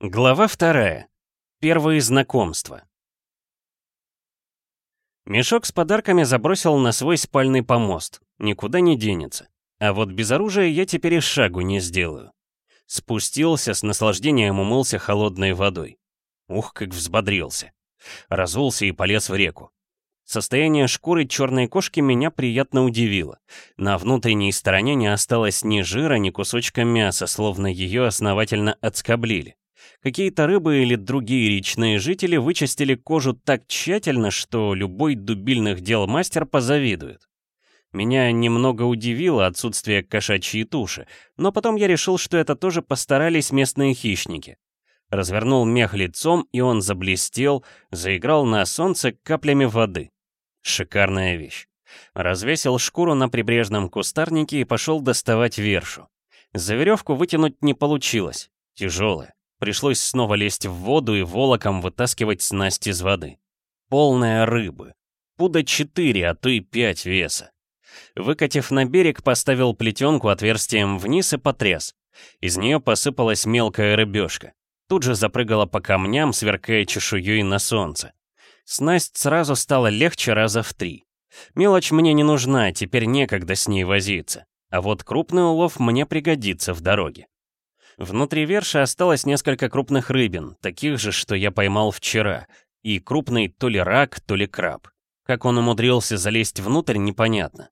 Глава вторая. Первые знакомства. Мешок с подарками забросил на свой спальный помост. Никуда не денется. А вот без оружия я теперь и шагу не сделаю. Спустился, с наслаждением умылся холодной водой. Ух, как взбодрился. Разулся и полез в реку. Состояние шкуры черной кошки меня приятно удивило. На внутренней стороне не осталось ни жира, ни кусочка мяса, словно ее основательно отскоблили. Какие-то рыбы или другие речные жители вычистили кожу так тщательно, что любой дубильных дел мастер позавидует. Меня немного удивило отсутствие кошачьей туши, но потом я решил, что это тоже постарались местные хищники. Развернул мех лицом, и он заблестел, заиграл на солнце каплями воды. Шикарная вещь. Развесил шкуру на прибрежном кустарнике и пошел доставать вершу. За веревку вытянуть не получилось, тяжелая. Пришлось снова лезть в воду и волоком вытаскивать снасть из воды. Полная рыбы. Пуда четыре, а то и пять веса. Выкатив на берег, поставил плетенку отверстием вниз и потряс. Из нее посыпалась мелкая рыбешка. Тут же запрыгала по камням, сверкая чешуей на солнце. Снасть сразу стала легче раза в три. Мелочь мне не нужна, теперь некогда с ней возиться. А вот крупный улов мне пригодится в дороге. Внутри верши осталось несколько крупных рыбин, таких же, что я поймал вчера, и крупный то ли рак, то ли краб. Как он умудрился залезть внутрь, непонятно.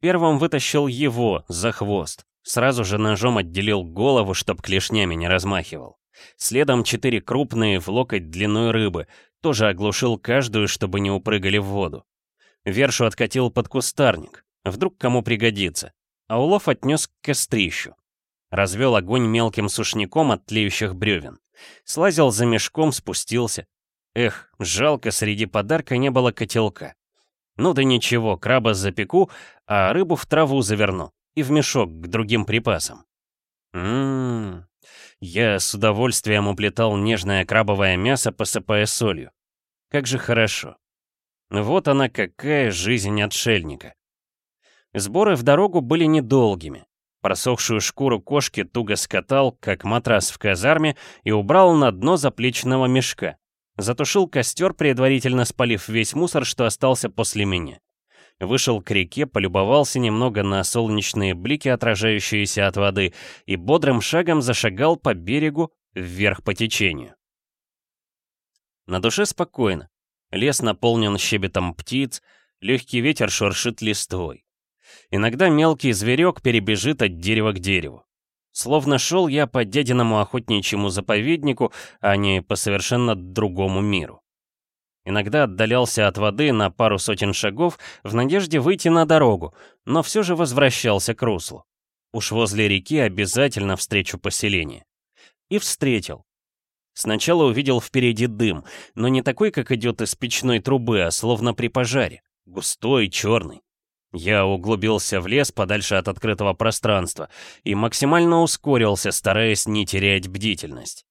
Первым вытащил его за хвост, сразу же ножом отделил голову, чтоб клешнями не размахивал. Следом четыре крупные в локоть длиной рыбы, тоже оглушил каждую, чтобы не упрыгали в воду. Вершу откатил под кустарник, вдруг кому пригодится, а улов отнес к кострищу. Развел огонь мелким сушняком от тлеющих бревен. Слазил за мешком, спустился. Эх, жалко, среди подарка не было котелка. Ну да ничего, краба запеку, а рыбу в траву заверну и в мешок к другим припасам. Ммм, я с удовольствием уплетал нежное крабовое мясо, посыпая солью. Как же хорошо. Вот она какая жизнь отшельника. Сборы в дорогу были недолгими. Просохшую шкуру кошки туго скатал, как матрас в казарме, и убрал на дно заплечного мешка. Затушил костер, предварительно спалив весь мусор, что остался после меня. Вышел к реке, полюбовался немного на солнечные блики, отражающиеся от воды, и бодрым шагом зашагал по берегу вверх по течению. На душе спокойно. Лес наполнен щебетом птиц, легкий ветер шуршит листвой. Иногда мелкий зверек перебежит от дерева к дереву. Словно шел я по дядиному охотничьему заповеднику, а не по совершенно другому миру. Иногда отдалялся от воды на пару сотен шагов в надежде выйти на дорогу, но все же возвращался к руслу. Уж возле реки обязательно встречу поселение. И встретил. Сначала увидел впереди дым, но не такой, как идет из печной трубы, а словно при пожаре. Густой, черный. Я углубился в лес подальше от открытого пространства и максимально ускорился, стараясь не терять бдительность.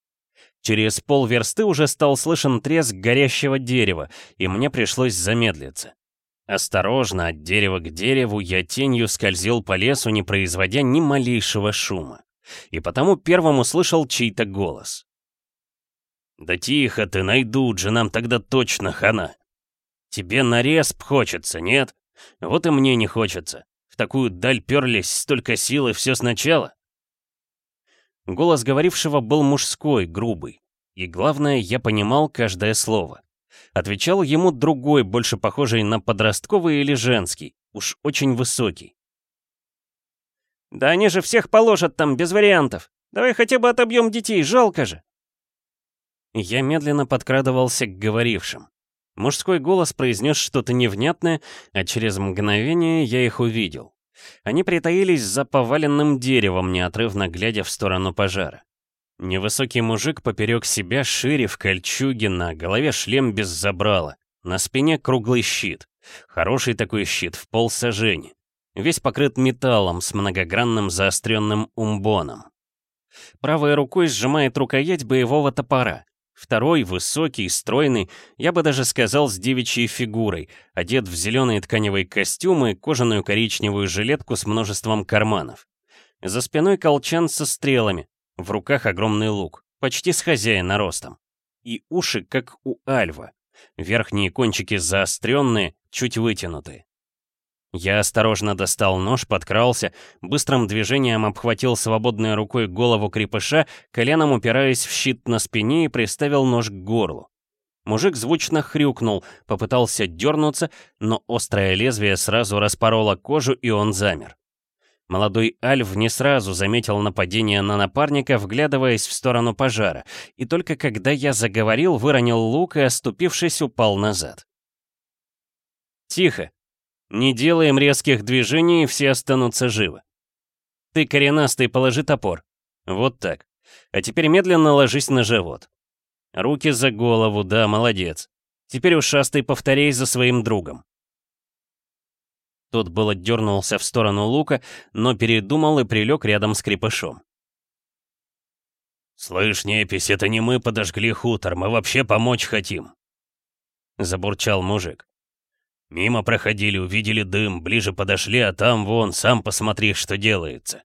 Через полверсты уже стал слышен треск горящего дерева, и мне пришлось замедлиться. Осторожно, от дерева к дереву, я тенью скользил по лесу, не производя ни малейшего шума. И потому первым услышал чей-то голос. «Да тихо ты, найдут же, нам тогда точно хана. Тебе на респ хочется, нет?» Вот и мне не хочется. В такую даль перлись, столько сил и все сначала. Голос говорившего был мужской, грубый. И главное, я понимал каждое слово. Отвечал ему другой, больше похожий на подростковый или женский, уж очень высокий. «Да они же всех положат там, без вариантов. Давай хотя бы отобьем детей, жалко же». Я медленно подкрадывался к говорившим. Мужской голос произнес что-то невнятное, а через мгновение я их увидел. Они притаились за поваленным деревом, неотрывно глядя в сторону пожара. Невысокий мужик поперек себя, шире в кольчуге, на голове шлем без забрала, на спине круглый щит. Хороший такой щит, в пол сажени. Весь покрыт металлом с многогранным заостренным умбоном. Правой рукой сжимает рукоять боевого топора. Второй, высокий, стройный, я бы даже сказал с девичьей фигурой, одет в зеленые тканевые костюмы, кожаную коричневую жилетку с множеством карманов. За спиной колчан со стрелами, в руках огромный лук, почти с хозяина ростом. И уши, как у альва. Верхние кончики заостренные, чуть вытянутые. Я осторожно достал нож, подкрался, быстрым движением обхватил свободной рукой голову крепыша, коленом упираясь в щит на спине и приставил нож к горлу. Мужик звучно хрюкнул, попытался дернуться, но острое лезвие сразу распороло кожу, и он замер. Молодой Альв не сразу заметил нападение на напарника, вглядываясь в сторону пожара, и только когда я заговорил, выронил лук и, оступившись, упал назад. «Тихо. Не делаем резких движений, все останутся живы. Ты, коренастый, положи топор. Вот так. А теперь медленно ложись на живот. Руки за голову, да, молодец. Теперь ушастый повторяй за своим другом. Тот было дернулся в сторону лука, но передумал и прилег рядом с крепышом. «Слышь, Непись, это не мы подожгли хутор, мы вообще помочь хотим!» Забурчал мужик. «Мимо проходили, увидели дым, ближе подошли, а там вон, сам посмотри, что делается!»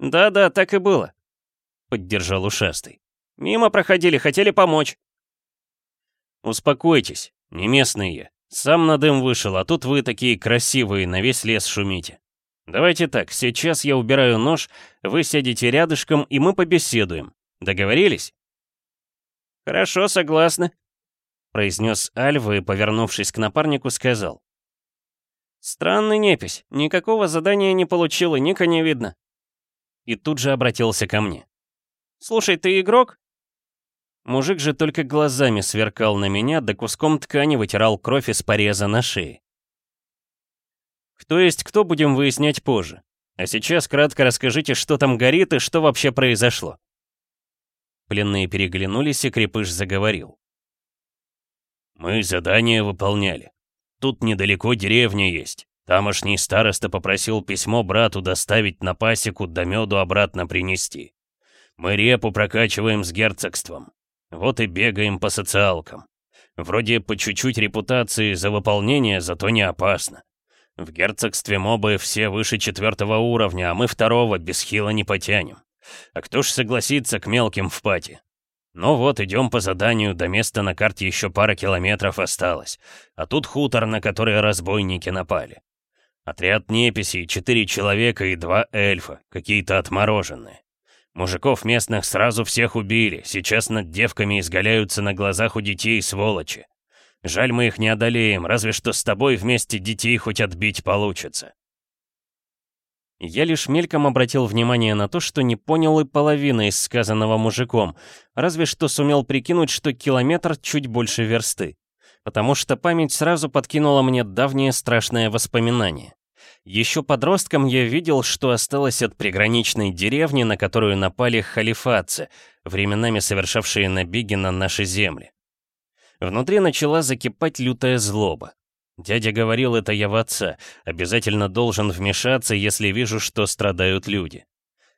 «Да-да, так и было», — поддержал ушастый. «Мимо проходили, хотели помочь». «Успокойтесь, не местные. Сам на дым вышел, а тут вы такие красивые, на весь лес шумите. Давайте так, сейчас я убираю нож, вы сядете рядышком, и мы побеседуем. Договорились?» «Хорошо, согласны», — произнес Альва и, повернувшись к напарнику, сказал. «Странный непись, никакого задания не получил и ника не видно». И тут же обратился ко мне. «Слушай, ты игрок?» Мужик же только глазами сверкал на меня, да куском ткани вытирал кровь из пореза на шее. Кто есть кто, будем выяснять позже. А сейчас кратко расскажите, что там горит и что вообще произошло. Пленные переглянулись, и Крепыш заговорил. «Мы задание выполняли. Тут недалеко деревня есть. Тамошний староста попросил письмо брату доставить на пасеку, до меду обратно принести. Мы репу прокачиваем с герцогством. Вот и бегаем по социалкам. Вроде по чуть-чуть репутации за выполнение, зато не опасно. В герцогстве мобы все выше четвертого уровня, а мы второго без хила не потянем. А кто ж согласится к мелким в пати? Ну вот, идем по заданию, до места на карте еще пара километров осталось. А тут хутор, на который разбойники напали. Отряд неписей, четыре человека и два эльфа, какие-то отмороженные. Мужиков местных сразу всех убили, сейчас над девками изгаляются на глазах у детей сволочи. Жаль, мы их не одолеем, разве что с тобой вместе детей хоть отбить получится. Я лишь мельком обратил внимание на то, что не понял и половины из сказанного мужиком, разве что сумел прикинуть, что километр чуть больше версты. Потому что память сразу подкинула мне давнее страшное воспоминание. Еще подростком я видел, что осталось от приграничной деревни, на которую напали халифатцы, временами совершавшие набеги на наши земли. Внутри начала закипать лютая злоба. Дядя говорил это я в отца, обязательно должен вмешаться, если вижу, что страдают люди.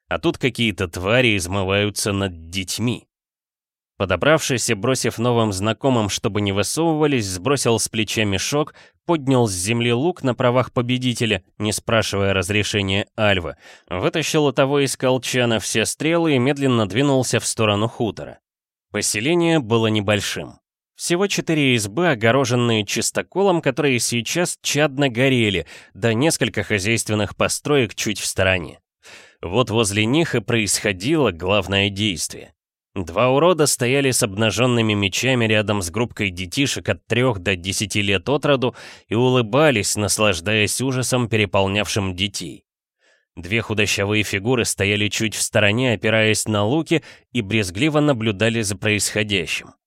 А тут какие-то твари измываются над детьми. Подобравшись и бросив новым знакомым, чтобы не высовывались, сбросил с плеча мешок, поднял с земли лук на правах победителя, не спрашивая разрешения Альвы, вытащил у того из колчана все стрелы и медленно двинулся в сторону хутора. Поселение было небольшим. Всего четыре избы, огороженные чистоколом, которые сейчас чадно горели, да несколько хозяйственных построек чуть в стороне. Вот возле них и происходило главное действие. Два урода стояли с обнаженными мечами рядом с группкой детишек от трех до десяти лет от роду и улыбались, наслаждаясь ужасом, переполнявшим детей. Две худощавые фигуры стояли чуть в стороне, опираясь на луки, и брезгливо наблюдали за происходящим.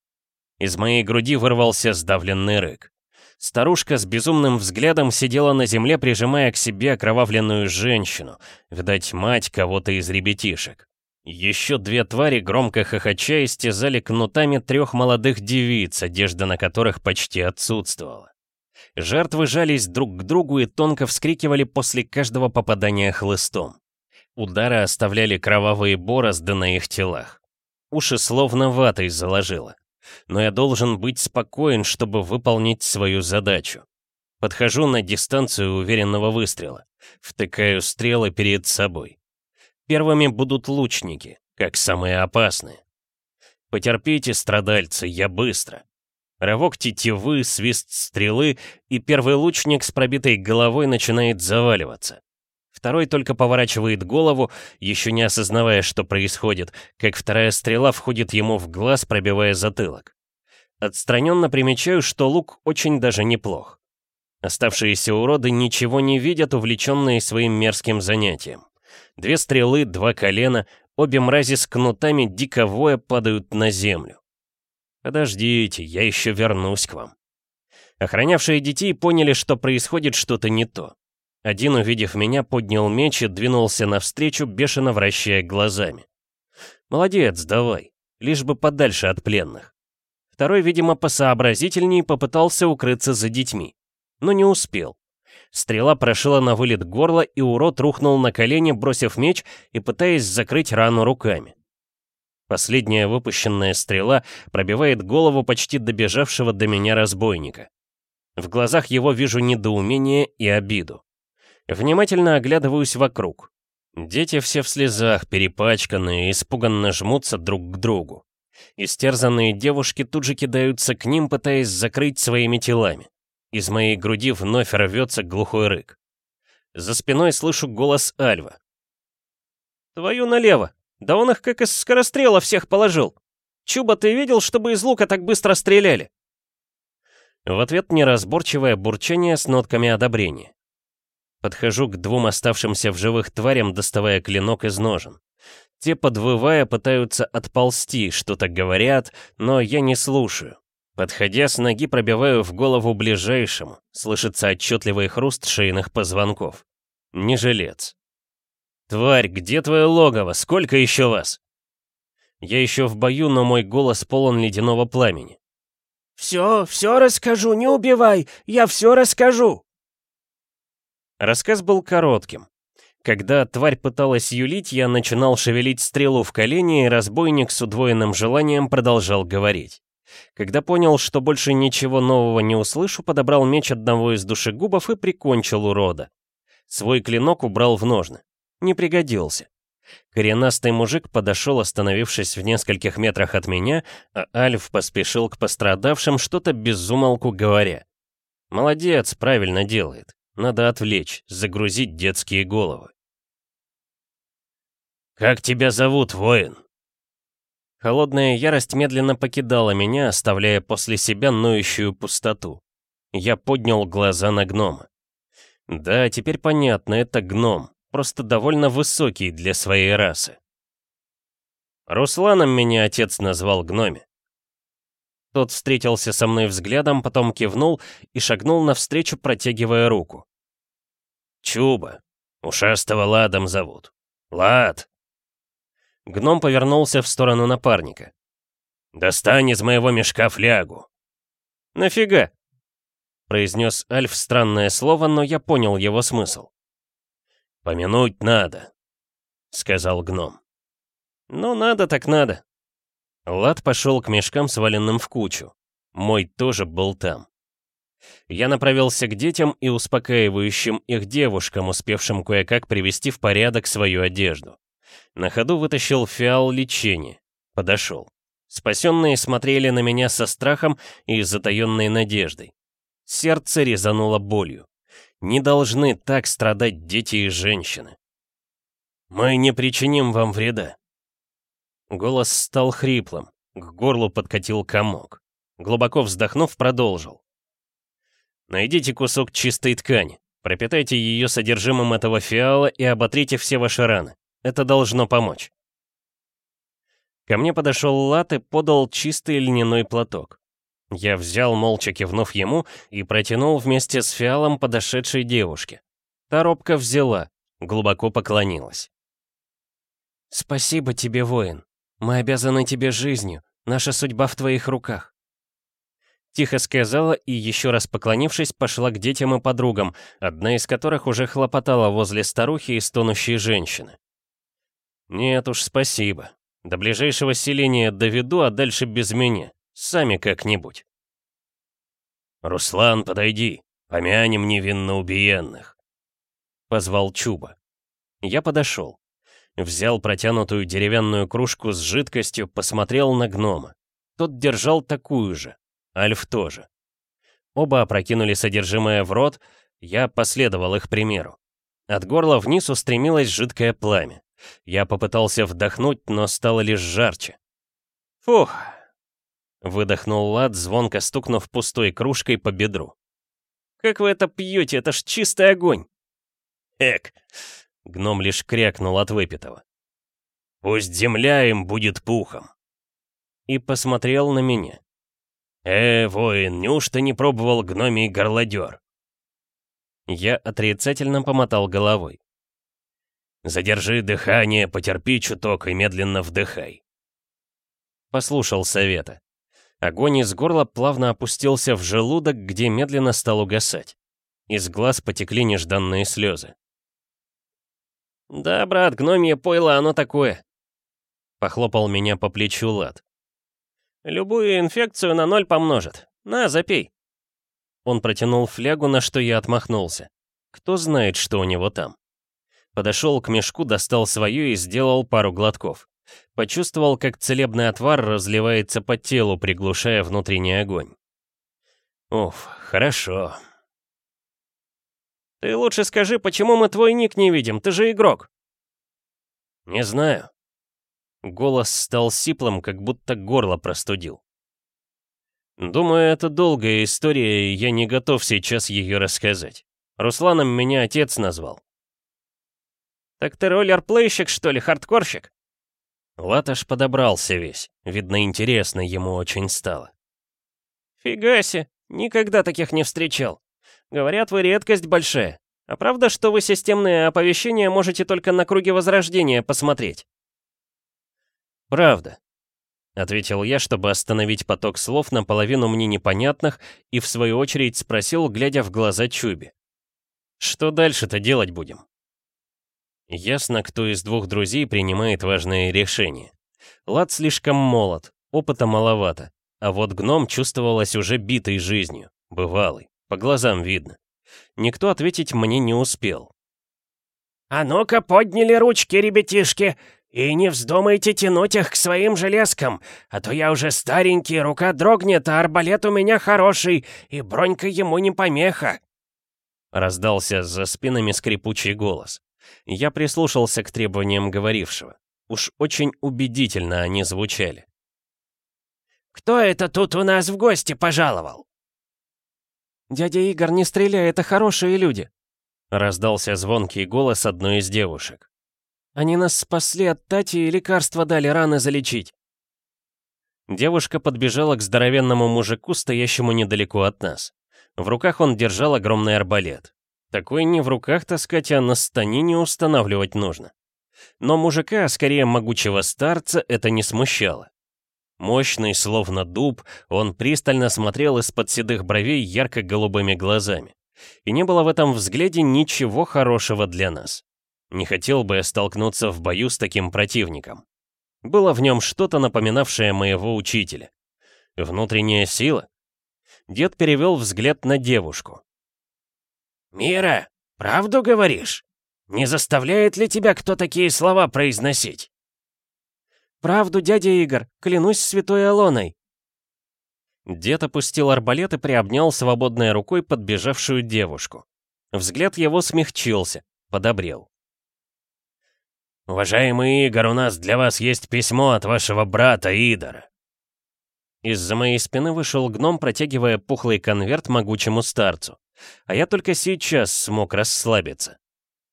Из моей груди вырвался сдавленный рык. Старушка с безумным взглядом сидела на земле, прижимая к себе окровавленную женщину, видать, мать кого-то из ребятишек. Еще две твари, громко хохоча, истязали кнутами трех молодых девиц, одежда на которых почти отсутствовала. Жертвы жались друг к другу и тонко вскрикивали после каждого попадания хлыстом. Удары оставляли кровавые борозды на их телах. Уши словно ватой заложило. Но я должен быть спокоен, чтобы выполнить свою задачу. Подхожу на дистанцию уверенного выстрела. Втыкаю стрелы перед собой. Первыми будут лучники. как самые опасные. Потерпите, страдальцы, я быстро. Рывок тетивы, свист стрелы, и первый лучник с пробитой головой начинает заваливаться. Второй только поворачивает голову, еще не осознавая, что происходит, как вторая стрела входит ему в глаз, пробивая затылок. Отстраненно примечаю, что лук очень даже неплох. Оставшиеся уроды ничего не видят, увлеченные своим мерзким занятием. Две стрелы, два колена, обе мрази с кнутами дико воя падают на землю. «Подождите, я еще вернусь к вам». Охранявшие детей поняли, что происходит что-то не то. Один, увидев меня, поднял меч и двинулся навстречу, бешено вращая глазами. «Молодец, давай, лишь бы подальше от пленных». Второй, видимо, посообразительней попытался укрыться за детьми, но не успел. Стрела прошила на вылет горло, и урод рухнул на колени, бросив меч и пытаясь закрыть рану руками. Последняя выпущенная стрела пробивает голову почти добежавшего до меня разбойника. В глазах его вижу недоумение и обиду. Внимательно оглядываюсь вокруг. Дети все в слезах, перепачканные, испуганно жмутся друг к другу. Истерзанные девушки тут же кидаются к ним, пытаясь закрыть своими телами. Из моей груди вновь рвется глухой рык. За спиной слышу голос Альва. «Твою налево! Да он их как из скорострела всех положил. Чуба, ты видел, чтобы из лука так быстро стреляли?» В ответ неразборчивое бурчание с нотками одобрения. Подхожу к двум оставшимся в живых тварям, доставая клинок из ножен. Те, подвывая, пытаются отползти, что-то говорят, но я не слушаю. Подходя с ноги, пробиваю в голову ближайшему. Слышится отчетливый хруст шейных позвонков. Не жилец. «Тварь, где твое логово? Сколько еще вас?» Я еще в бою, но мой голос полон ледяного пламени. «Все, все расскажу, не убивай! Я все расскажу!» Рассказ был коротким. Когда тварь пыталась юлить, я начинал шевелить стрелу в колени, и разбойник с удвоенным желанием продолжал говорить. Когда понял, что больше ничего нового не услышу, подобрал меч одного из душегубов и прикончил урода. Свой клинок убрал в ножны не пригодился. Коренастый мужик подошел, остановившись в нескольких метрах от меня, а Альф поспешил к пострадавшим, что-то безумолку говоря. Молодец, правильно делает. Надо отвлечь, загрузить детские головы. «Как тебя зовут, воин?» Холодная ярость медленно покидала меня, оставляя после себя ноющую пустоту. Я поднял глаза на гнома. Да, теперь понятно, это гном просто довольно высокий для своей расы. Русланом меня отец назвал гноме. Тот встретился со мной взглядом, потом кивнул и шагнул навстречу, протягивая руку. «Чуба. Ушастого Ладом зовут. Лад!» Гном повернулся в сторону напарника. «Достань из моего мешка флягу». «Нафига?» произнес Альф странное слово, но я понял его смысл. «Помянуть надо», — сказал гном. «Ну, надо так надо». Лад пошел к мешкам, сваленным в кучу. Мой тоже был там. Я направился к детям и успокаивающим их девушкам, успевшим кое-как привести в порядок свою одежду. На ходу вытащил фиал лечения. Подошел. Спасенные смотрели на меня со страхом и затаенной надеждой. Сердце резануло болью. Не должны так страдать дети и женщины. Мы не причиним вам вреда. Голос стал хриплым, к горлу подкатил комок. Глубоко вздохнув, продолжил. Найдите кусок чистой ткани, пропитайте ее содержимым этого фиала и оботрите все ваши раны. Это должно помочь. Ко мне подошел Лат и подал чистый льняной платок. Я взял, молча кивнув ему, и протянул вместе с фиалом подошедшей девушке. Та робко взяла, глубоко поклонилась. «Спасибо тебе, воин. Мы обязаны тебе жизнью. Наша судьба в твоих руках». Тихо сказала и, еще раз поклонившись, пошла к детям и подругам, одна из которых уже хлопотала возле старухи и стонущей женщины. «Нет уж, спасибо. До ближайшего селения доведу, а дальше без меня. Сами как-нибудь. «Руслан, подойди, помянем невинно убиенных», — позвал Чуба. Я подошел. Взял протянутую деревянную кружку с жидкостью, посмотрел на гнома. Тот держал такую же. Альф тоже. Оба опрокинули содержимое в рот, я последовал их примеру. От горла вниз устремилось жидкое пламя. Я попытался вдохнуть, но стало лишь жарче. «Фух!» — выдохнул Лад, звонко стукнув пустой кружкой по бедру. «Как вы это пьете? Это ж чистый огонь!» «Эк!» — гном лишь крякнул от выпитого. «Пусть земля им будет пухом!» И посмотрел на меня. «Э, воин, неужто не пробовал гномий горлодер?» Я отрицательно помотал головой. «Задержи дыхание, потерпи чуток и медленно вдыхай». Послушал совета. Огонь из горла плавно опустился в желудок, где медленно стал угасать. Из глаз потекли нежданные слезы. «Да, брат, гномье пойло, оно такое!» Похлопал меня по плечу Лад. «Любую инфекцию на ноль помножит. На, запей!» Он протянул флягу, на что я отмахнулся. Кто знает, что у него там. Подошел к мешку, достал свою и сделал пару глотков. Почувствовал, как целебный отвар разливается по телу, приглушая внутренний огонь. Уф, хорошо. «Ты лучше скажи, почему мы твой ник не видим? Ты же игрок!» «Не знаю». Голос стал сиплым, как будто горло простудил. Думаю, это долгая история, и я не готов сейчас ее рассказать. Русланом меня отец назвал. «Так ты роллер-плейщик, что ли, хардкорщик?» Латаш подобрался весь. Видно, интересно ему очень стало. «Фига себе, никогда таких не встречал. Говорят, вы редкость большая. А правда, что вы системные оповещения можете только на круге возрождения посмотреть?» «Правда», — ответил я, чтобы остановить поток слов, наполовину мне непонятных, и в свою очередь спросил, глядя в глаза Чуби. «Что дальше-то делать будем?» Ясно, кто из двух друзей принимает важные решения. Лад слишком молод, опыта маловато, а вот гном чувствовалась уже битой жизнью, бывалый, по глазам видно. Никто ответить мне не успел. «А ну-ка, подняли ручки, ребятишки, и не вздумайте тянуть их к своим железкам, а то я уже старенький, рука дрогнет, а арбалет у меня хороший, и бронька ему не помеха!» Раздался за спинами скрипучий голос. Я прислушался к требованиям говорившего. Уж очень убедительно они звучали. «Кто это тут у нас в гости пожаловал?» «Дядя Игорь, не стреляй, это хорошие люди!» Раздался звонкий голос одной из девушек. «Они нас спасли от Тати и лекарства дали раны залечить». Девушка подбежала к здоровенному мужику, стоящему недалеко от нас. В руках он держал огромный арбалет. Такой не в руках таскать, а на станине устанавливать нужно. Но мужика, а скорее могучего старца, это не смущало. Мощный, словно дуб, он пристально смотрел из-под седых бровей ярко-голубыми глазами. И не было в этом взгляде ничего хорошего для нас. Не хотел бы я столкнуться в бою с таким противником. Было в нем что-то напоминавшее моего учителя. Внутренняя сила? Дед перевел взгляд на девушку. «Мира, правду говоришь? Не заставляет ли тебя кто такие слова произносить?» «Правду, дядя Игорь, клянусь святой Алоной!» Дед опустил арбалет и приобнял свободной рукой подбежавшую девушку. Взгляд его смягчился, подобрел. «Уважаемый Игорь, у нас для вас есть письмо от вашего брата Идора». Из-за моей спины вышел гном, протягивая пухлый конверт могучему старцу. А я только сейчас смог расслабиться.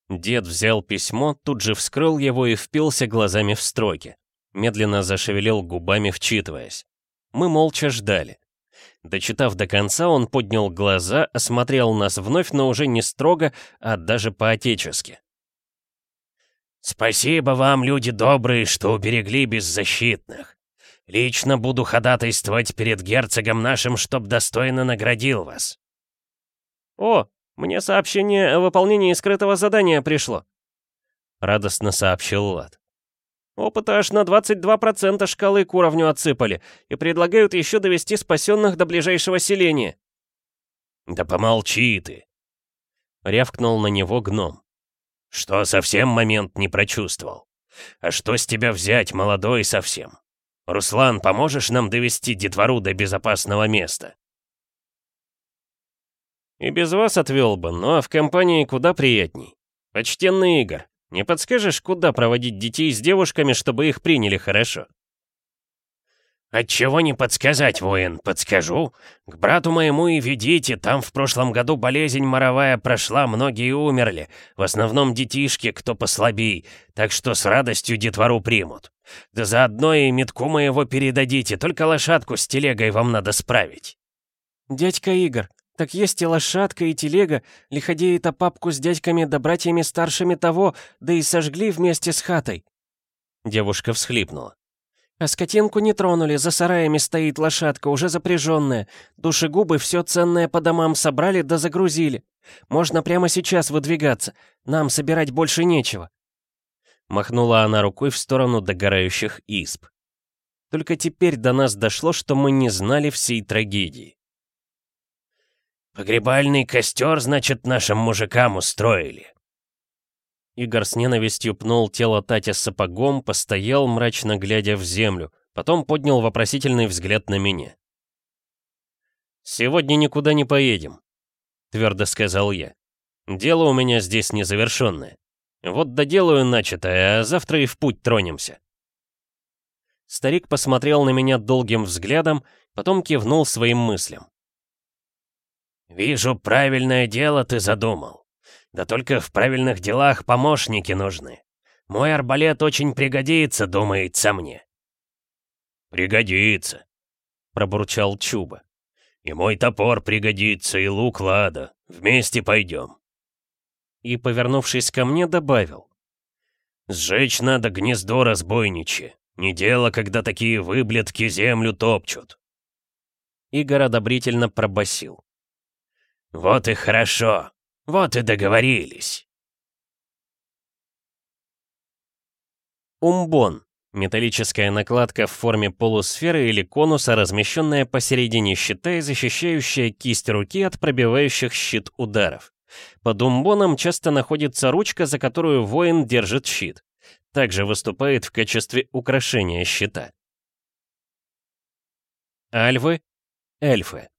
Дед взял письмо, тут же вскрыл его и впился глазами в строки. Медленно зашевелил губами, вчитываясь. Мы молча ждали. Дочитав до конца, он поднял глаза, осмотрел нас вновь, но уже не строго, а даже по-отечески. «Спасибо вам, люди добрые, что уберегли беззащитных. Лично буду ходатайствовать перед герцогом нашим, чтоб достойно наградил вас. «О, мне сообщение о выполнении скрытого задания пришло», — радостно сообщил Лад. «Опыта аж на 22% шкалы к уровню отсыпали и предлагают еще довести спасенных до ближайшего селения». «Да помолчи ты!» — рявкнул на него гном. «Что, совсем момент не прочувствовал? А что с тебя взять, молодой совсем? Руслан, поможешь нам довести детвору до безопасного места?» «И без вас отвел бы, но в компании куда приятней. Почтенный Игорь, не подскажешь, куда проводить детей с девушками, чтобы их приняли хорошо?» «Отчего не подсказать, воин, подскажу. К брату моему и ведите, там в прошлом году болезнь моровая прошла, многие умерли. В основном детишки, кто послабей, так что с радостью детвору примут. Да заодно и метку моего передадите, только лошадку с телегой вам надо справить». «Дядька Игорь, так есть и лошадка, и телега, лиходеи-то папку с дядьками да братьями старшими того, да и сожгли вместе с хатой». Девушка всхлипнула. А скотинку не тронули, за сараями стоит лошадка, уже запряженная. Душегубы все ценное по домам собрали да загрузили. Можно прямо сейчас выдвигаться. Нам собирать больше нечего. Махнула она рукой в сторону догорающих изб. Только теперь до нас дошло, что мы не знали всей трагедии. «Погребальный костер, значит, нашим мужикам устроили», Игорь с ненавистью пнул тело Тати сапогом, постоял, мрачно глядя в землю, потом поднял вопросительный взгляд на меня. «Сегодня никуда не поедем», — твердо сказал я. «Дело у меня здесь незавершенное. Вот доделаю начатое, а завтра и в путь тронемся». Старик посмотрел на меня долгим взглядом, потом кивнул своим мыслям. «Вижу, правильное дело ты задумал. Да только в правильных делах помощники нужны. Мой арбалет очень пригодится, думается мне». «Пригодится», — пробурчал Чуба. «И мой топор пригодится, и лук лада. Вместе пойдем». И, повернувшись ко мне, добавил. «Сжечь надо гнездо разбойничье. Не дело, когда такие выблетки землю топчут». Игорь одобрительно пробасил. «Вот и хорошо. Вот и договорились. Умбон. Металлическая накладка в форме полусферы или конуса, размещенная посередине щита и защищающая кисть руки от пробивающих щит ударов. Под умбоном часто находится ручка, за которую воин держит щит. Также выступает в качестве украшения щита. Альвы — эльфы.